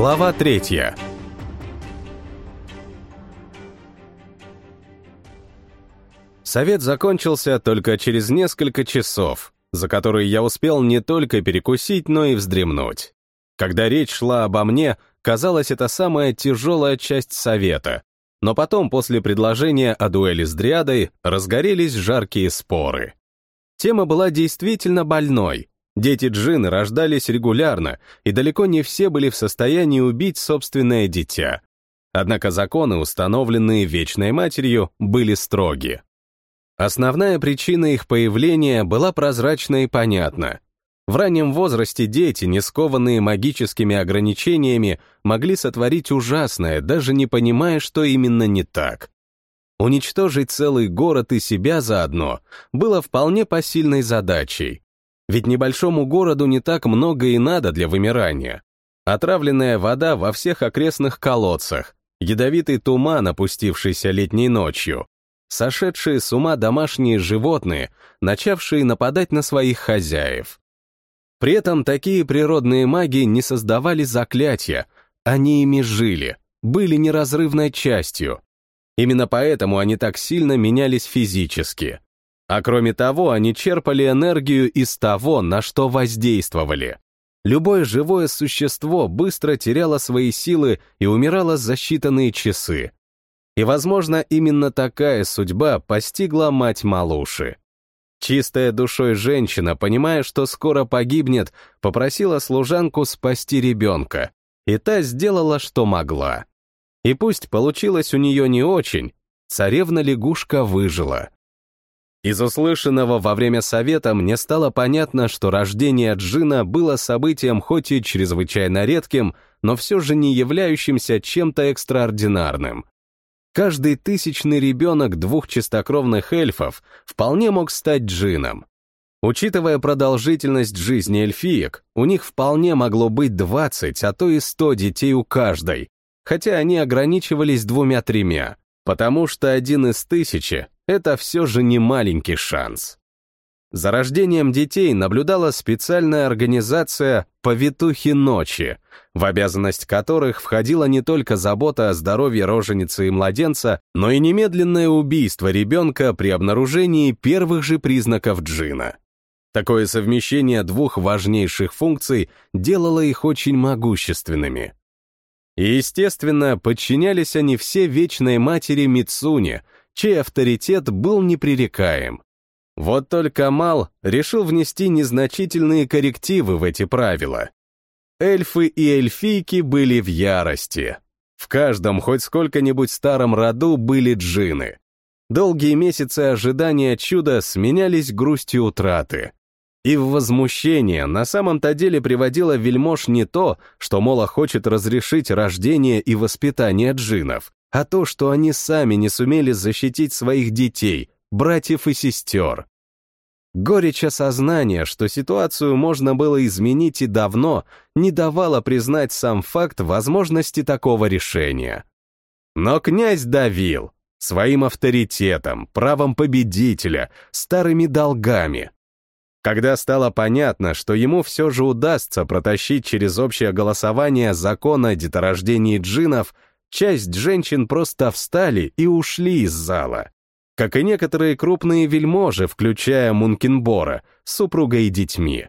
Глава третья. Совет закончился только через несколько часов, за которые я успел не только перекусить, но и вздремнуть. Когда речь шла обо мне, казалось, это самая тяжелая часть совета, но потом, после предложения о дуэли с Дриадой, разгорелись жаркие споры. Тема была действительно больной, Дети джины рождались регулярно, и далеко не все были в состоянии убить собственное дитя. Однако законы, установленные Вечной Матерью, были строги. Основная причина их появления была прозрачна и понятна. В раннем возрасте дети, не скованные магическими ограничениями, могли сотворить ужасное, даже не понимая, что именно не так. Уничтожить целый город и себя заодно было вполне посильной задачей. Ведь небольшому городу не так много и надо для вымирания. Отравленная вода во всех окрестных колодцах, ядовитый туман, опустившийся летней ночью, сошедшие с ума домашние животные, начавшие нападать на своих хозяев. При этом такие природные маги не создавали заклятия, они ими жили, были неразрывной частью. Именно поэтому они так сильно менялись физически. А кроме того, они черпали энергию из того, на что воздействовали. Любое живое существо быстро теряло свои силы и умирало за считанные часы. И, возможно, именно такая судьба постигла мать Малуши. Чистая душой женщина, понимая, что скоро погибнет, попросила служанку спасти ребенка, и та сделала, что могла. И пусть получилось у нее не очень, царевна-лягушка выжила. Из услышанного во время совета мне стало понятно, что рождение Джина было событием хоть и чрезвычайно редким, но все же не являющимся чем-то экстраординарным. Каждый тысячный ребенок двух чистокровных эльфов вполне мог стать Джином. Учитывая продолжительность жизни эльфиек, у них вполне могло быть 20, а то и 100 детей у каждой, хотя они ограничивались двумя-тремя, потому что один из тысячи это все же не маленький шанс. За рождением детей наблюдала специальная организация «Повитухи ночи», в обязанность которых входила не только забота о здоровье роженицы и младенца, но и немедленное убийство ребенка при обнаружении первых же признаков джина. Такое совмещение двух важнейших функций делало их очень могущественными. И, естественно, подчинялись они все вечной матери Мицуне, чей авторитет был непререкаем. Вот только Мал решил внести незначительные коррективы в эти правила. Эльфы и эльфийки были в ярости. В каждом хоть сколько-нибудь старом роду были джины. Долгие месяцы ожидания чуда сменялись грустью утраты. И в возмущение на самом-то деле приводило вельмож не то, что Мола хочет разрешить рождение и воспитание джинов, а то, что они сами не сумели защитить своих детей, братьев и сестер. Горечь осознания, что ситуацию можно было изменить и давно, не давала признать сам факт возможности такого решения. Но князь давил своим авторитетом, правом победителя, старыми долгами. Когда стало понятно, что ему все же удастся протащить через общее голосование закон о деторождении джинов, часть женщин просто встали и ушли из зала. Как и некоторые крупные вельможи, включая Мункинбора, супруга и детьми.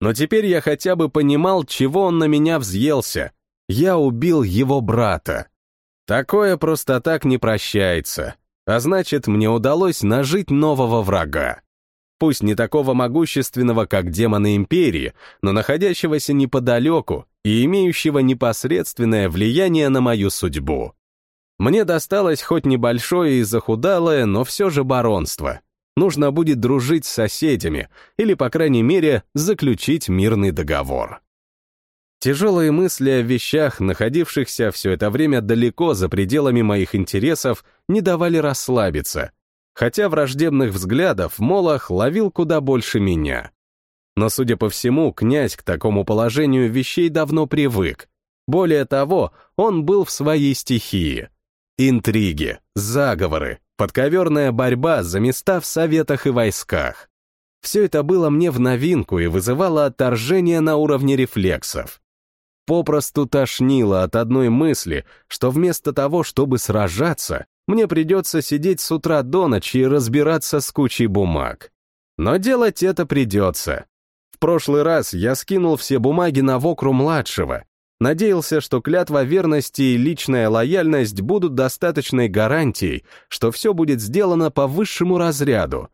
Но теперь я хотя бы понимал, чего он на меня взъелся. Я убил его брата. Такое просто так не прощается. А значит, мне удалось нажить нового врага пусть не такого могущественного, как демоны Империи, но находящегося неподалеку и имеющего непосредственное влияние на мою судьбу. Мне досталось хоть небольшое и захудалое, но все же баронство. Нужно будет дружить с соседями или, по крайней мере, заключить мирный договор. Тяжелые мысли о вещах, находившихся все это время далеко за пределами моих интересов, не давали расслабиться, хотя враждебных взглядов Молох ловил куда больше меня. Но, судя по всему, князь к такому положению вещей давно привык. Более того, он был в своей стихии. Интриги, заговоры, подковерная борьба за места в советах и войсках. Все это было мне в новинку и вызывало отторжение на уровне рефлексов. попросту тошнило от одной мысли, что вместо того, чтобы сражаться, мне придется сидеть с утра до ночи и разбираться с кучей бумаг. Но делать это придется. В прошлый раз я скинул все бумаги на Вокру-младшего, Надеялся, что клятва верности и личная лояльность будут достаточной гарантией, что все будет сделано по высшему разряду.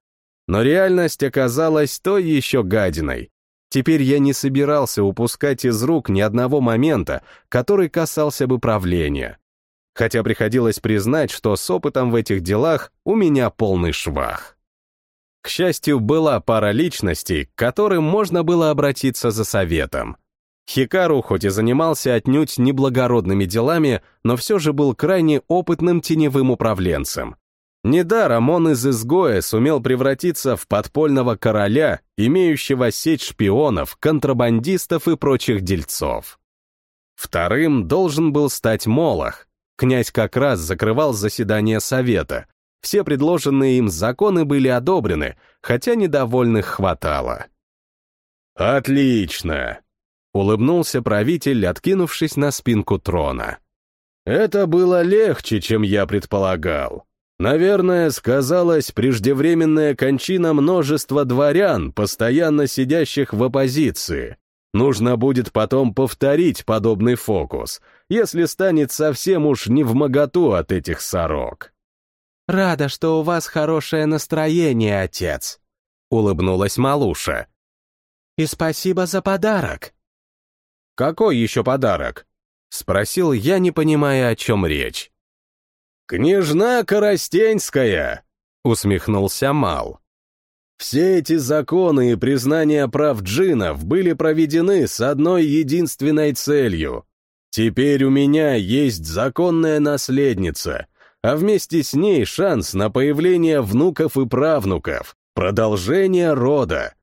Но реальность оказалась той еще гадиной. Теперь я не собирался упускать из рук ни одного момента, который касался бы правления. Хотя приходилось признать, что с опытом в этих делах у меня полный швах. К счастью, была пара личностей, к которым можно было обратиться за советом. Хикару хоть и занимался отнюдь неблагородными делами, но все же был крайне опытным теневым управленцем. Недаром он из изгоя сумел превратиться в подпольного короля, имеющего сеть шпионов, контрабандистов и прочих дельцов. Вторым должен был стать Молох. Князь как раз закрывал заседание совета. Все предложенные им законы были одобрены, хотя недовольных хватало. «Отлично!» Улыбнулся правитель, откинувшись на спинку трона. «Это было легче, чем я предполагал. Наверное, сказалась преждевременная кончина множества дворян, постоянно сидящих в оппозиции. Нужно будет потом повторить подобный фокус, если станет совсем уж не в моготу от этих сорок». «Рада, что у вас хорошее настроение, отец», — улыбнулась Малуша. «И спасибо за подарок». «Какой еще подарок?» — спросил я, не понимая, о чем речь. «Княжна Коростенская!» — усмехнулся Мал. «Все эти законы и признания прав джинов были проведены с одной единственной целью. Теперь у меня есть законная наследница, а вместе с ней шанс на появление внуков и правнуков, продолжение рода».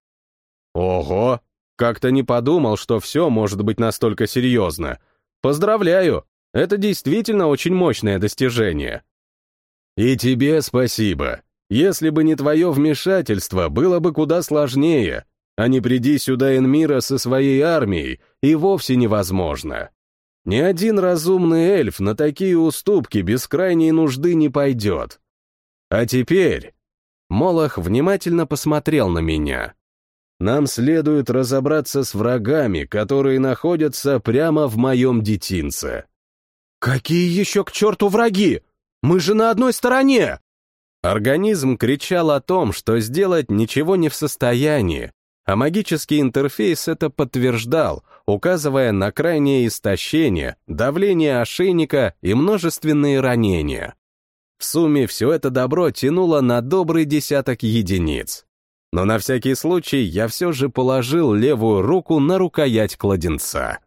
«Ого!» Как-то не подумал, что все может быть настолько серьезно. Поздравляю, это действительно очень мощное достижение. И тебе спасибо. Если бы не твое вмешательство, было бы куда сложнее, а не приди сюда Энмира со своей армией, и вовсе невозможно. Ни один разумный эльф на такие уступки без крайней нужды не пойдет. А теперь... Молох внимательно посмотрел на меня. Нам следует разобраться с врагами, которые находятся прямо в моем детинце. «Какие еще к черту враги? Мы же на одной стороне!» Организм кричал о том, что сделать ничего не в состоянии, а магический интерфейс это подтверждал, указывая на крайнее истощение, давление ошейника и множественные ранения. В сумме все это добро тянуло на добрый десяток единиц но на всякий случай я все же положил левую руку на рукоять кладенца.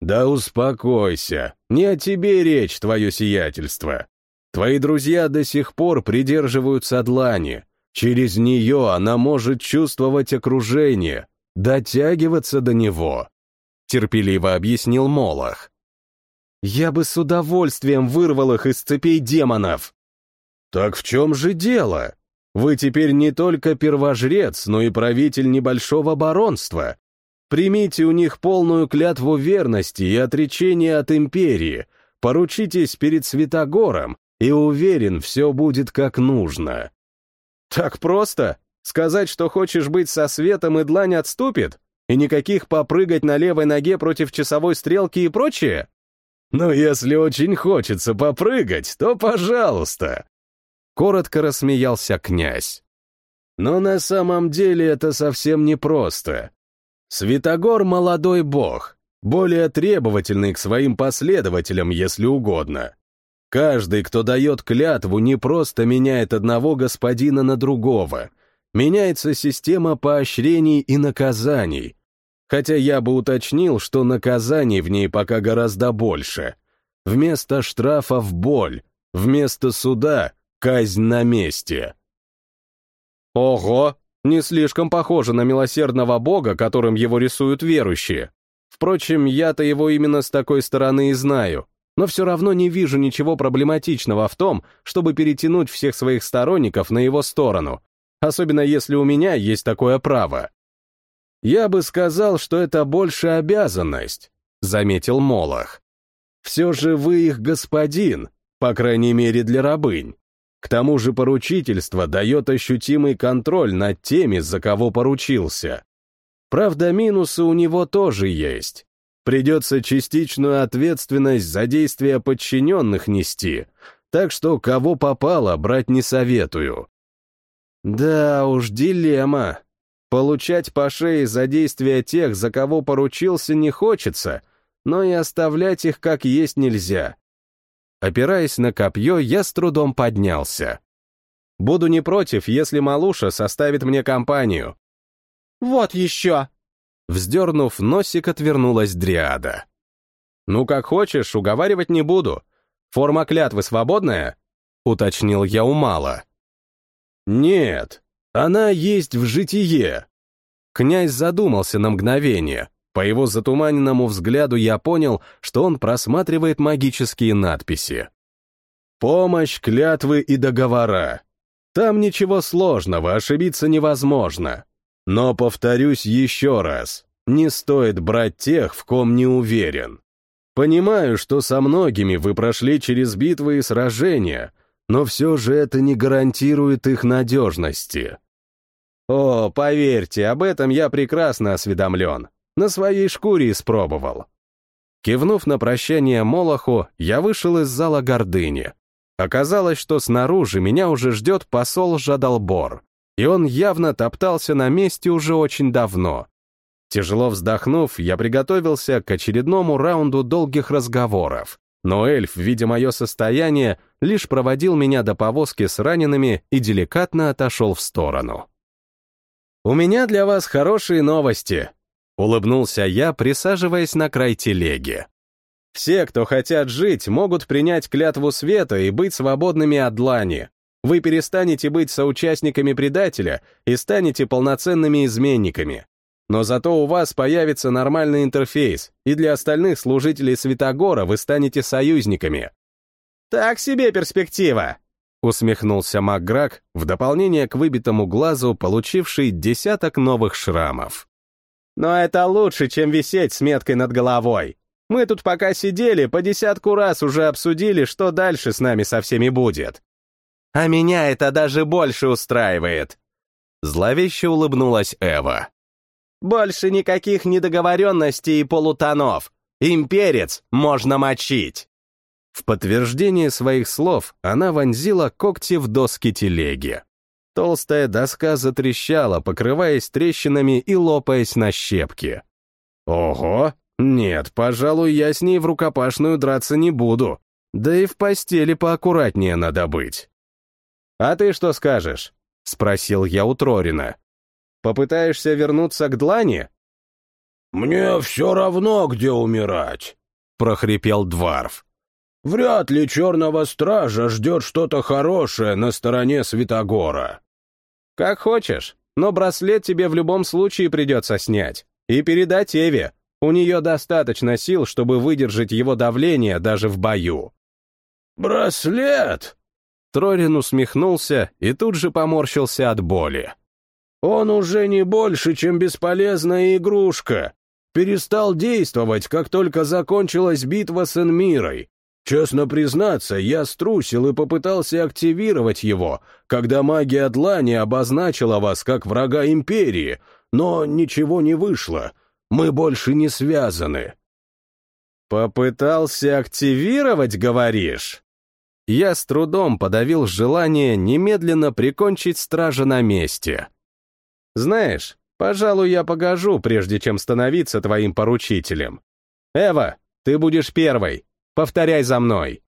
«Да успокойся, не о тебе речь, твое сиятельство. Твои друзья до сих пор придерживаются длани. Через нее она может чувствовать окружение, дотягиваться до него», — терпеливо объяснил Молох. «Я бы с удовольствием вырвал их из цепей демонов». «Так в чем же дело?» Вы теперь не только первожрец, но и правитель небольшого баронства. Примите у них полную клятву верности и отречения от империи, поручитесь перед Святогором, и уверен, все будет как нужно. Так просто? Сказать, что хочешь быть со светом, и длань отступит? И никаких попрыгать на левой ноге против часовой стрелки и прочее? Ну, если очень хочется попрыгать, то пожалуйста. Коротко рассмеялся князь. Но на самом деле это совсем непросто. Святогор — молодой бог, более требовательный к своим последователям, если угодно. Каждый, кто дает клятву, не просто меняет одного господина на другого. Меняется система поощрений и наказаний. Хотя я бы уточнил, что наказаний в ней пока гораздо больше. Вместо штрафов — боль, вместо суда Казнь на месте. Ого, не слишком похоже на милосердного бога, которым его рисуют верующие. Впрочем, я-то его именно с такой стороны и знаю, но все равно не вижу ничего проблематичного в том, чтобы перетянуть всех своих сторонников на его сторону, особенно если у меня есть такое право. Я бы сказал, что это больше обязанность. заметил Молох. Все же вы их господин, по крайней мере для рабынь. К тому же поручительство дает ощутимый контроль над теми, за кого поручился. Правда, минусы у него тоже есть. Придется частичную ответственность за действия подчиненных нести, так что кого попало, брать не советую. Да уж, дилемма. Получать по шее за действия тех, за кого поручился, не хочется, но и оставлять их как есть нельзя. Опираясь на копье, я с трудом поднялся. Буду не против, если Малуша составит мне компанию. «Вот еще!» Вздернув носик, отвернулась Дриада. «Ну, как хочешь, уговаривать не буду. Форма клятвы свободная?» — уточнил я у Мала. «Нет, она есть в житие». Князь задумался на мгновение, по его затуманенному взгляду я понял, что он просматривает магические надписи. «Помощь, клятвы и договора. Там ничего сложного, ошибиться невозможно. Но повторюсь еще раз, не стоит брать тех, в ком не уверен. Понимаю, что со многими вы прошли через битвы и сражения, но все же это не гарантирует их надежности». «О, поверьте, об этом я прекрасно осведомлен. На своей шкуре испробовал. Кивнув на прощание Молоху, я вышел из зала гордыни. Оказалось, что снаружи меня уже ждет посол Жадалбор, и он явно топтался на месте уже очень давно. Тяжело вздохнув, я приготовился к очередному раунду долгих разговоров, но эльф, видя мое состояние, лишь проводил меня до повозки с ранеными и деликатно отошел в сторону. «У меня для вас хорошие новости», Улыбнулся я, присаживаясь на край телеги. Все, кто хотят жить, могут принять клятву света и быть свободными от длани. Вы перестанете быть соучастниками предателя и станете полноценными изменниками. Но зато у вас появится нормальный интерфейс, и для остальных служителей Святогора вы станете союзниками. «Так себе перспектива!» — усмехнулся Макграк, в дополнение к выбитому глазу, получивший десяток новых шрамов. Но это лучше, чем висеть с меткой над головой. Мы тут пока сидели, по десятку раз уже обсудили, что дальше с нами со всеми будет. А меня это даже больше устраивает. Зловеще улыбнулась Эва. Больше никаких недоговоренностей и полутонов. Имперец можно мочить. В подтверждение своих слов она вонзила когти в доски телеги. Толстая доска затрещала, покрываясь трещинами и лопаясь на щепки. Ого! Нет, пожалуй, я с ней в рукопашную драться не буду. Да и в постели поаккуратнее надо быть. «А ты что скажешь?» — спросил я у Трорина. «Попытаешься вернуться к Длане?» «Мне все равно, где умирать», — прохрипел Дварф. Вряд ли черного стража ждет что-то хорошее на стороне Святогора. Как хочешь, но браслет тебе в любом случае придется снять. И передать Эве. У нее достаточно сил, чтобы выдержать его давление даже в бою. «Браслет?» Трорин усмехнулся и тут же поморщился от боли. «Он уже не больше, чем бесполезная игрушка. Перестал действовать, как только закончилась битва с Энмирой. Честно признаться, я струсил и попытался активировать его, когда магия Длани обозначила вас как врага Империи, но ничего не вышло. Мы больше не связаны. «Попытался активировать, говоришь?» Я с трудом подавил желание немедленно прикончить стража на месте. «Знаешь, пожалуй, я погожу, прежде чем становиться твоим поручителем. Эва, ты будешь первой. Повторяй за мной.